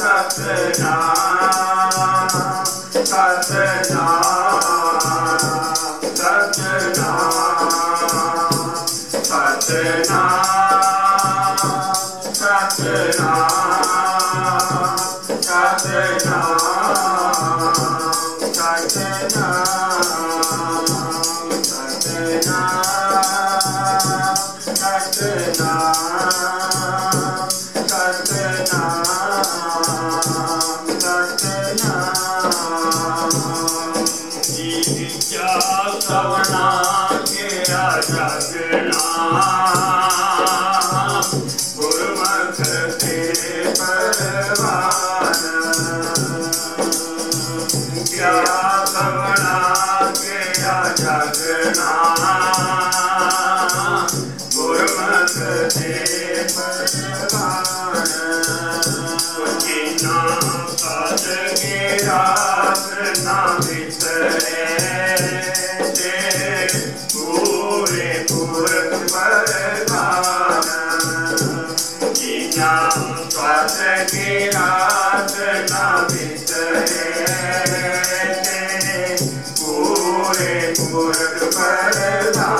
Sat Nam, Sat Nam. Mulher de Pereira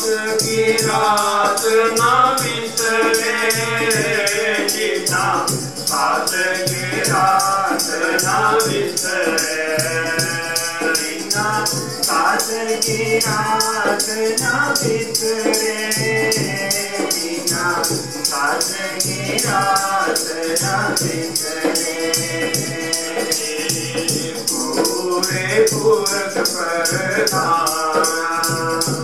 की रात ना बिसरे जिना सात की रात ना बिसरे जिना सात की रात ना बिसरे जिना सात की रात ना बिसरे पूरे पूर्व पर था